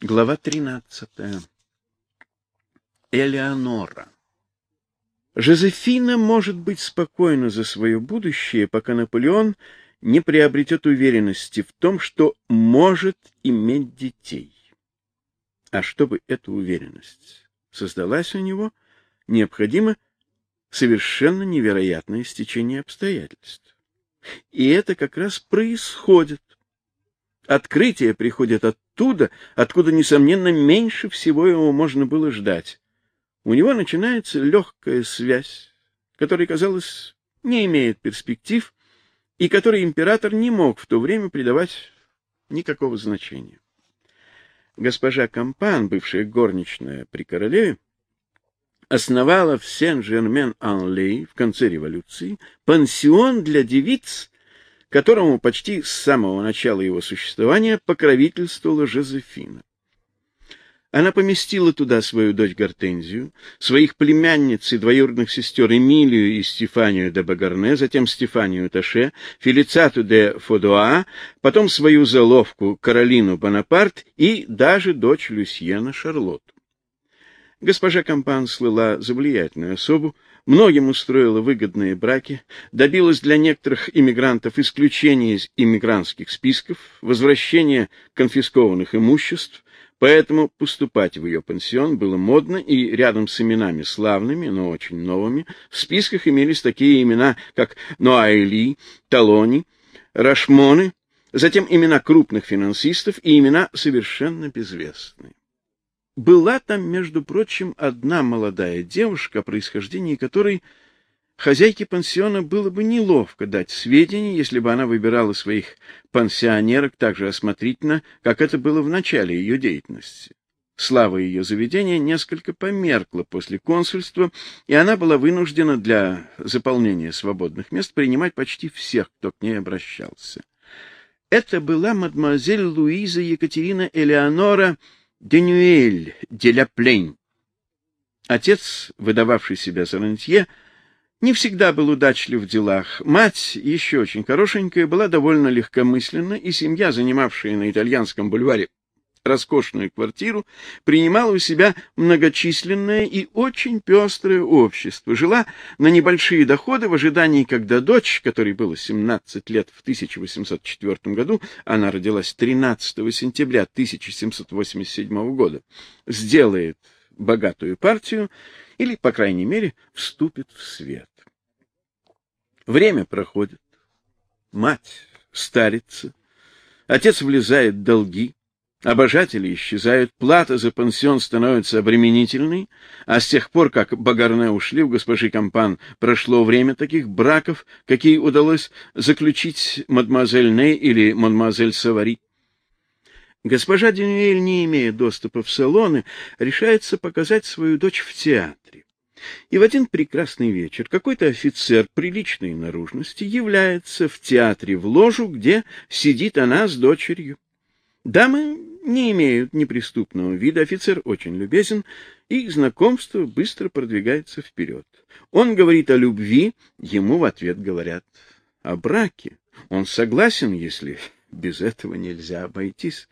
Глава 13. Элеонора. Жозефина может быть спокойна за свое будущее, пока Наполеон не приобретет уверенности в том, что может иметь детей. А чтобы эта уверенность создалась у него, необходимо совершенно невероятное стечение обстоятельств. И это как раз происходит Открытия приходят оттуда, откуда, несомненно, меньше всего его можно было ждать. У него начинается легкая связь, которая, казалось, не имеет перспектив, и которой император не мог в то время придавать никакого значения. Госпожа Кампан, бывшая горничная при королеве, основала в Сен-Жермен-Ан-Лей в конце революции пансион для девиц, которому почти с самого начала его существования покровительствовала Жозефина. Она поместила туда свою дочь Гортензию, своих племянниц и двоюродных сестер Эмилию и Стефанию де Багарне, затем Стефанию Таше, Фелицату де Фодуа, потом свою заловку Каролину Бонапарт и даже дочь Люсьена Шарлотту. Госпожа Кампан слыла за влиятельную особу, многим устроила выгодные браки, добилась для некоторых иммигрантов исключения из иммигрантских списков, возвращения конфискованных имуществ, поэтому поступать в ее пансион было модно, и рядом с именами славными, но очень новыми, в списках имелись такие имена, как Ноаэли, Талони, Рашмоны, затем имена крупных финансистов и имена совершенно безвестные. Была там, между прочим, одна молодая девушка, о происхождении которой хозяйке пансиона было бы неловко дать сведения, если бы она выбирала своих пансионерок так же осмотрительно, как это было в начале ее деятельности. Слава ее заведения несколько померкла после консульства, и она была вынуждена для заполнения свободных мест принимать почти всех, кто к ней обращался. Это была мадемуазель Луиза Екатерина Элеонора Денюэль де ля Плень. Отец, выдававший себя за рантье, не всегда был удачлив в делах. Мать, еще очень хорошенькая, была довольно легкомысленна, и семья, занимавшая на итальянском бульваре роскошную квартиру, принимала у себя многочисленное и очень пестрое общество, жила на небольшие доходы в ожидании, когда дочь, которой было 17 лет в 1804 году, она родилась 13 сентября 1787 года, сделает богатую партию или, по крайней мере, вступит в свет. Время проходит, мать старится, отец влезает в долги, Обожатели исчезают, плата за пансион становится обременительной, а с тех пор, как Багарне ушли, у госпожи Кампан прошло время таких браков, какие удалось заключить мадемуазель Ней или мадемуазель Савари. Госпожа Денюэль, не имея доступа в салоны, решается показать свою дочь в театре. И в один прекрасный вечер какой-то офицер приличной наружности является в театре в ложу, где сидит она с дочерью. Дамы не имеют неприступного вида, офицер очень любезен, и знакомство быстро продвигается вперед. Он говорит о любви, ему в ответ говорят о браке. Он согласен, если без этого нельзя обойтись.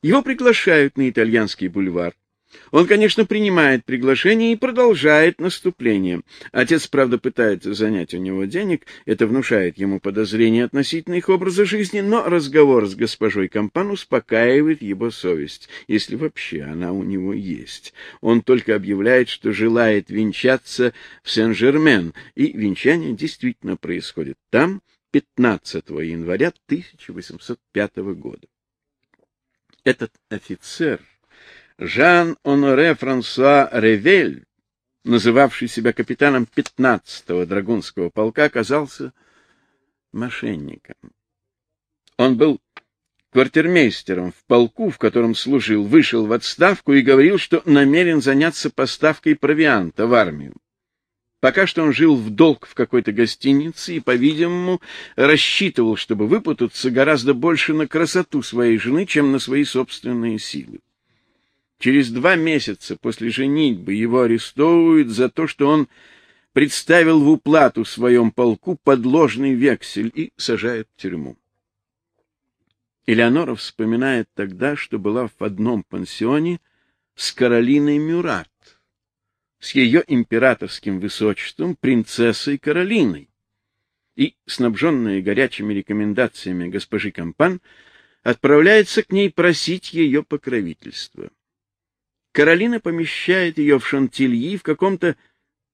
Его приглашают на итальянский бульвар. Он, конечно, принимает приглашение и продолжает наступление. Отец, правда, пытается занять у него денег, это внушает ему подозрения относительно их образа жизни, но разговор с госпожой Кампан успокаивает его совесть, если вообще она у него есть. Он только объявляет, что желает венчаться в Сен-Жермен, и венчание действительно происходит там 15 января 1805 года. Этот офицер Жан-Оноре Франсуа Ревель, называвший себя капитаном 15-го драгунского полка, оказался мошенником. Он был квартирмейстером в полку, в котором служил, вышел в отставку и говорил, что намерен заняться поставкой провианта в армию. Пока что он жил в долг в какой-то гостинице и, по-видимому, рассчитывал, чтобы выпутаться гораздо больше на красоту своей жены, чем на свои собственные силы. Через два месяца после женитьбы его арестовывают за то, что он представил в уплату в своем полку подложный вексель и сажают в тюрьму. Элеонора вспоминает тогда, что была в одном пансионе с Каролиной Мюрат, с ее императорским высочеством принцессой Каролиной. И, снабженная горячими рекомендациями госпожи Кампан, отправляется к ней просить ее покровительства. Каролина помещает ее в Шантильи в каком-то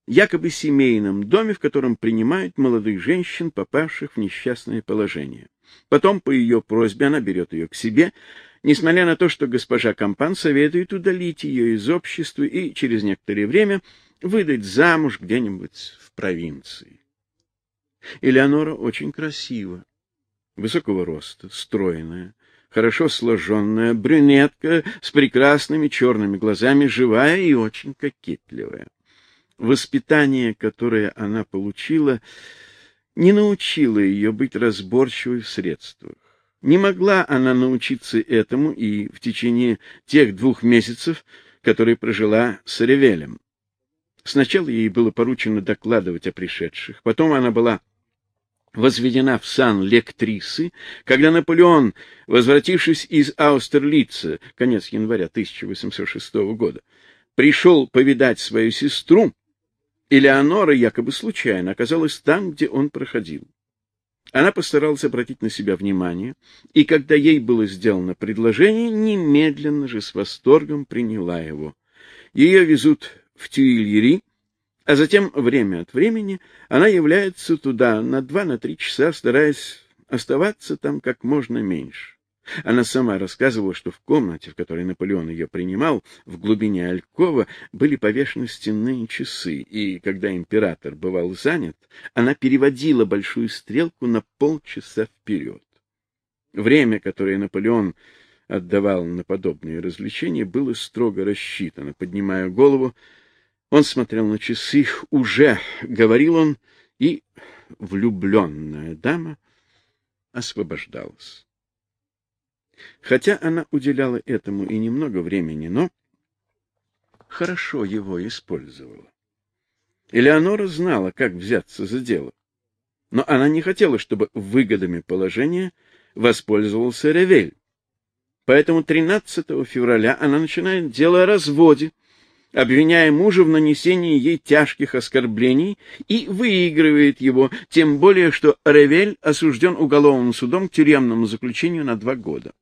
якобы семейном доме, в котором принимают молодых женщин, попавших в несчастное положение. Потом по ее просьбе она берет ее к себе, несмотря на то, что госпожа Кампан советует удалить ее из общества и через некоторое время выдать замуж где-нибудь в провинции. Элеонора очень красива, высокого роста, стройная, хорошо сложенная, брюнетка с прекрасными черными глазами, живая и очень кокетливая. Воспитание, которое она получила, не научило ее быть разборчивой в средствах. Не могла она научиться этому и в течение тех двух месяцев, которые прожила с Ревелем. Сначала ей было поручено докладывать о пришедших, потом она была возведена в сан лектрисы, когда Наполеон, возвратившись из Аустерлица, конец января 1806 года, пришел повидать свою сестру, Элеонора якобы случайно оказалась там, где он проходил. Она постаралась обратить на себя внимание, и когда ей было сделано предложение, немедленно же с восторгом приняла его. Ее везут в Тюильри, а затем время от времени она является туда на два на три часа, стараясь оставаться там как можно меньше. Она сама рассказывала, что в комнате, в которой Наполеон ее принимал, в глубине алькова были повешены стенные часы, и когда император бывал занят, она переводила большую стрелку на полчаса вперед. Время, которое Наполеон отдавал на подобные развлечения, было строго рассчитано. Поднимая голову, он смотрел на часы, уже, говорил он, и влюбленная дама освобождалась. Хотя она уделяла этому и немного времени, но хорошо его использовала. Элеонора знала, как взяться за дело, но она не хотела, чтобы выгодами положения воспользовался Ревель. Поэтому 13 февраля она начинает дело о разводе, обвиняя мужа в нанесении ей тяжких оскорблений и выигрывает его, тем более что Ревель осужден уголовным судом к тюремному заключению на два года.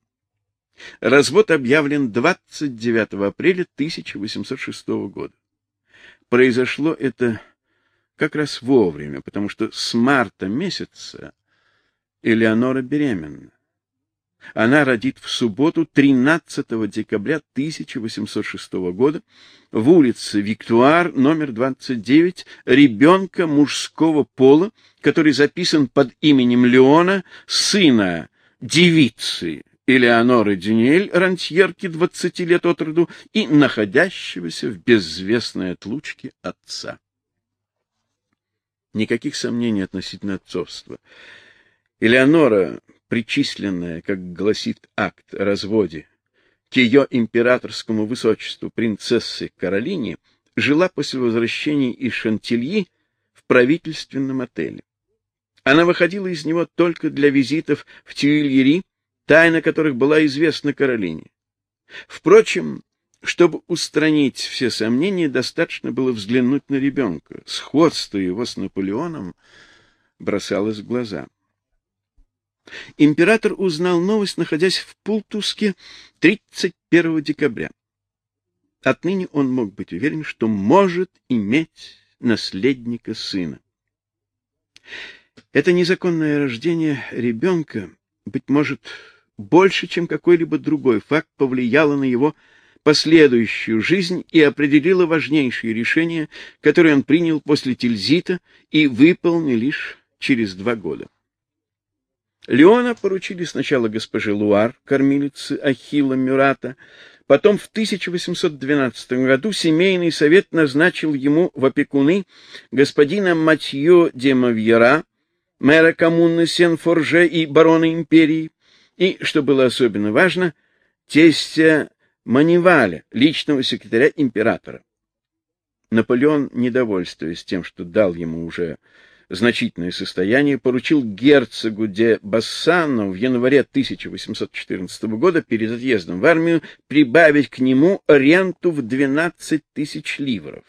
Развод объявлен 29 апреля 1806 года. Произошло это как раз вовремя, потому что с марта месяца Элеонора беременна. Она родит в субботу 13 декабря 1806 года в улице Виктуар, номер 29, ребенка мужского пола, который записан под именем Леона, сына девицы Элеоноры Дюнель, рантьерки 20 лет от роду, и находящегося в безвестной отлучке отца. Никаких сомнений относительно отцовства. Элеонора, причисленная, как гласит акт о разводе, к ее императорскому высочеству принцессы Каролине, жила после возвращения из Шантильи в правительственном отеле. Она выходила из него только для визитов в Тюильри тайна которых была известна Каролине. Впрочем, чтобы устранить все сомнения, достаточно было взглянуть на ребенка. Сходство его с Наполеоном бросалось в глаза. Император узнал новость, находясь в Пултуске 31 декабря. Отныне он мог быть уверен, что может иметь наследника сына. Это незаконное рождение ребенка, быть может, больше, чем какой-либо другой факт повлияло на его последующую жизнь и определило важнейшие решения, которые он принял после Тильзита и выполнил лишь через два года. Леона поручили сначала госпоже Луар, кормилице Ахилла Мюрата, потом в 1812 году семейный совет назначил ему в опекуны господина Матьё де Мавьера, мэра коммуны Сен-Форже и барона империи, и, что было особенно важно, тестя Маниваля, личного секретаря императора. Наполеон, недовольствуясь тем, что дал ему уже значительное состояние, поручил герцогу де Бассану в январе 1814 года перед отъездом в армию прибавить к нему ренту в 12 тысяч ливров.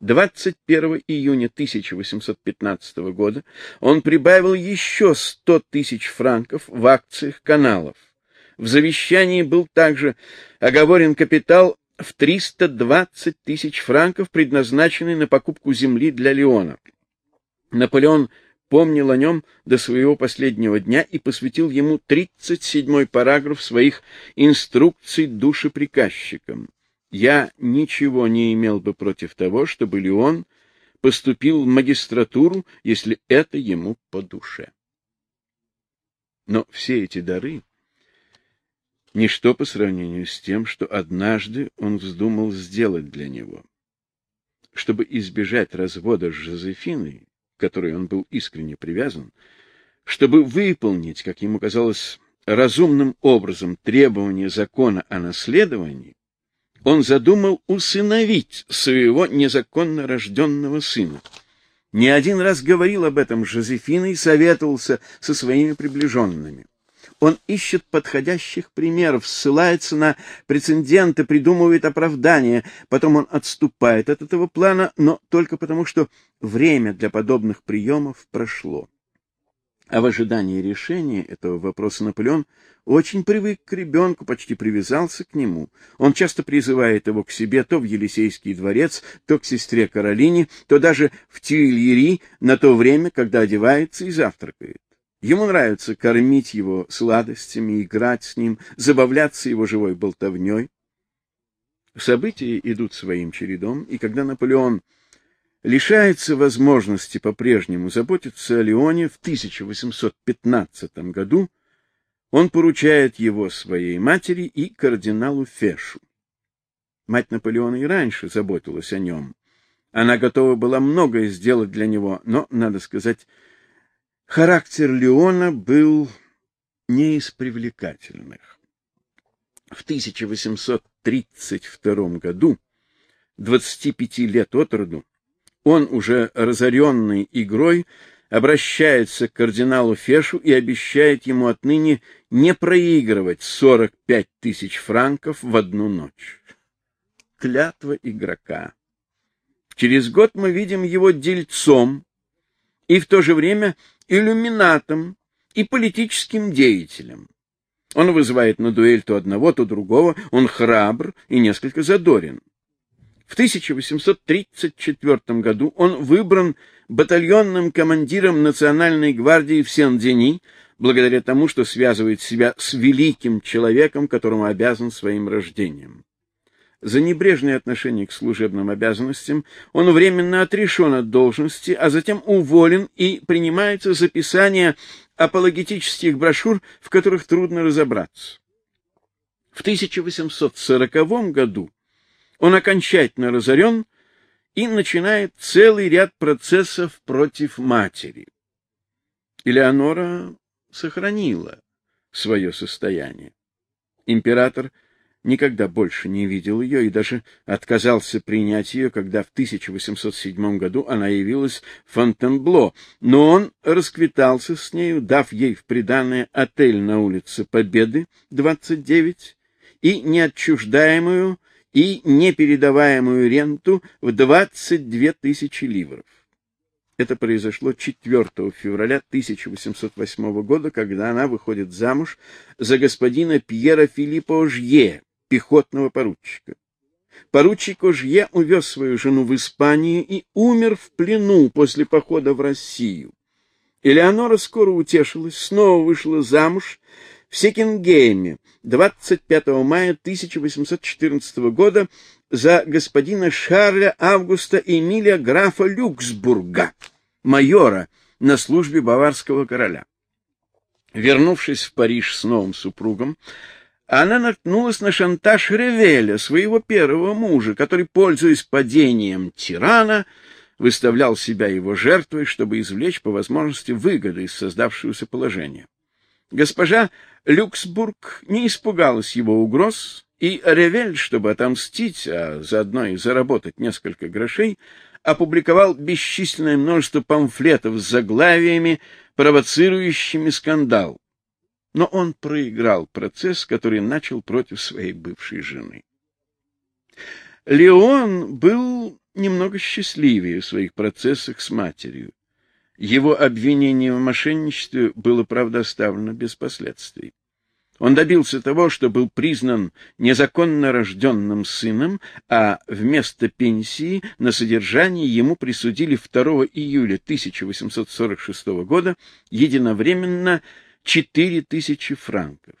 21 июня 1815 года он прибавил еще 100 тысяч франков в акциях каналов. В завещании был также оговорен капитал в 320 тысяч франков, предназначенный на покупку земли для Леона. Наполеон помнил о нем до своего последнего дня и посвятил ему 37-й параграф своих инструкций душеприказчикам. Я ничего не имел бы против того, чтобы Леон поступил в магистратуру, если это ему по душе. Но все эти дары ничто по сравнению с тем, что однажды он вздумал сделать для него. Чтобы избежать развода с Жозефиной, которой он был искренне привязан, чтобы выполнить, как ему казалось, разумным образом требования закона о наследовании, он задумал усыновить своего незаконно рожденного сына. Не один раз говорил об этом Жозефина и советовался со своими приближенными. Он ищет подходящих примеров, ссылается на прецеденты, придумывает оправдания, потом он отступает от этого плана, но только потому, что время для подобных приемов прошло. А в ожидании решения этого вопроса Наполеон очень привык к ребенку, почти привязался к нему. Он часто призывает его к себе то в Елисейский дворец, то к сестре Каролине, то даже в Тюильери на то время, когда одевается и завтракает. Ему нравится кормить его сладостями, играть с ним, забавляться его живой болтовней. События идут своим чередом, и когда Наполеон лишается возможности по-прежнему заботиться о Леоне в 1815 году, он поручает его своей матери и кардиналу Фешу. Мать Наполеона и раньше заботилась о нем. Она готова была многое сделать для него, но, надо сказать, Характер Леона был не из привлекательных. В 1832 году, 25 лет от роду, он, уже разоренный игрой, обращается к кардиналу Фешу и обещает ему отныне не проигрывать 45 тысяч франков в одну ночь. Клятва игрока. Через год мы видим его дельцом и в то же время иллюминатом и политическим деятелем. Он вызывает на дуэль то одного, то другого, он храбр и несколько задорен. В 1834 году он выбран батальонным командиром Национальной гвардии в Сен-Дени, благодаря тому, что связывает себя с великим человеком, которому обязан своим рождением. За небрежное отношение к служебным обязанностям он временно отрешен от должности, а затем уволен и принимается за писание апологетических брошюр, в которых трудно разобраться. В 1840 году он окончательно разорен и начинает целый ряд процессов против матери. Элеонора сохранила свое состояние. Император никогда больше не видел ее и даже отказался принять ее, когда в 1807 году она явилась в Фонтенбло, но он расквитался с нею, дав ей в приданое отель на улице Победы, 29, и неотчуждаемую и непередаваемую ренту в 22 тысячи ливров. Это произошло 4 февраля 1808 года, когда она выходит замуж за господина Пьера Филиппа Ожье, пехотного поручика. Поручик Ожье увез свою жену в Испанию и умер в плену после похода в Россию. Элеонора скоро утешилась, снова вышла замуж в Секингейме 25 мая 1814 года за господина Шарля Августа Эмилия графа Люксбурга, майора на службе баварского короля. Вернувшись в Париж с новым супругом, она наткнулась на шантаж Ревеля, своего первого мужа, который, пользуясь падением тирана, выставлял себя его жертвой, чтобы извлечь по возможности выгоды из создавшегося положения. Госпожа Люксбург не испугалась его угроз, и Ревель, чтобы отомстить, а заодно и заработать несколько грошей, опубликовал бесчисленное множество памфлетов с заглавиями, провоцирующими скандал. Но он проиграл процесс, который начал против своей бывшей жены. Леон был немного счастливее в своих процессах с матерью. Его обвинение в мошенничестве было, правда, оставлено без последствий. Он добился того, что был признан незаконно рожденным сыном, а вместо пенсии на содержание ему присудили 2 июля 1846 года единовременно 4000 франков.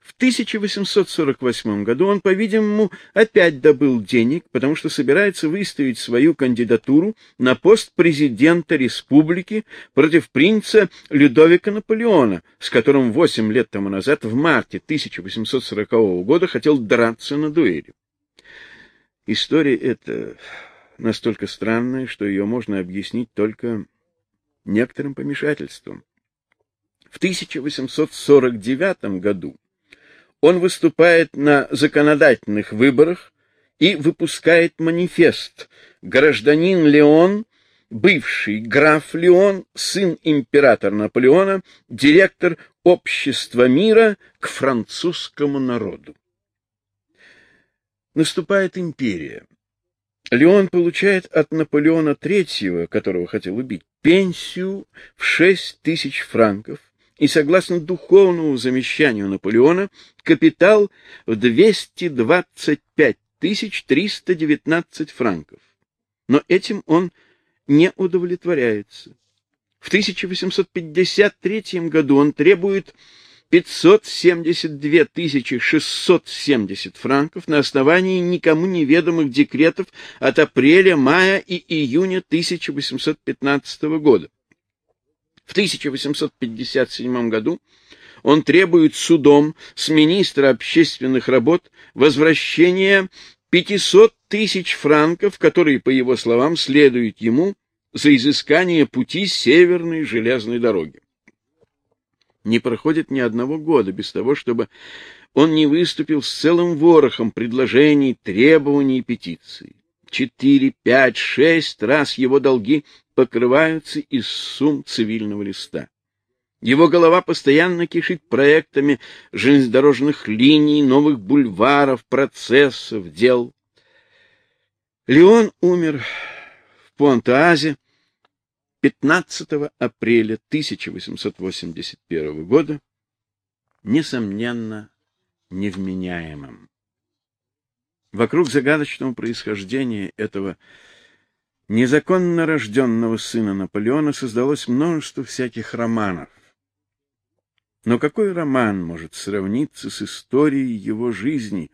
В 1848 году он, по-видимому, опять добыл денег, потому что собирается выставить свою кандидатуру на пост президента республики против принца Людовика Наполеона, с которым восемь лет тому назад, в марте 1840 года, хотел драться на дуэли. История эта настолько странная, что ее можно объяснить только некоторым помешательством. В 1849 году он выступает на законодательных выборах и выпускает манифест «Гражданин Леон, бывший граф Леон, сын императора Наполеона, директор общества мира к французскому народу». Наступает империя. Леон получает от Наполеона III, которого хотел убить, пенсию в шесть тысяч франков, и, согласно духовному замещанию Наполеона, капитал в 225 319 франков. Но этим он не удовлетворяется. В 1853 году он требует 572 670 франков на основании никому неведомых декретов от апреля, мая и июня 1815 года. В 1857 году он требует судом с министра общественных работ возвращения 500 тысяч франков, которые, по его словам, следуют ему за изыскание пути Северной железной дороги. Не проходит ни одного года без того, чтобы он не выступил с целым ворохом предложений, требований и петиций. Четыре, пять, шесть раз его долги покрываются из сумм цивильного листа. Его голова постоянно кишит проектами железнодорожных линий, новых бульваров, процессов, дел. Леон умер в Пуантаазе 15 апреля 1881 года, несомненно, невменяемым. Вокруг загадочного происхождения этого незаконно рожденного сына Наполеона создалось множество всяких романов. Но какой роман может сравниться с историей его жизни,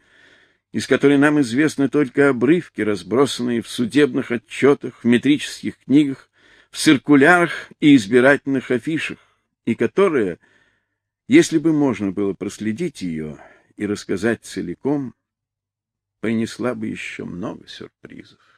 из которой нам известны только обрывки, разбросанные в судебных отчетах, в метрических книгах, в циркулярах и избирательных афишах, и которая, если бы можно было проследить ее и рассказать целиком, принесла бы еще много сюрпризов.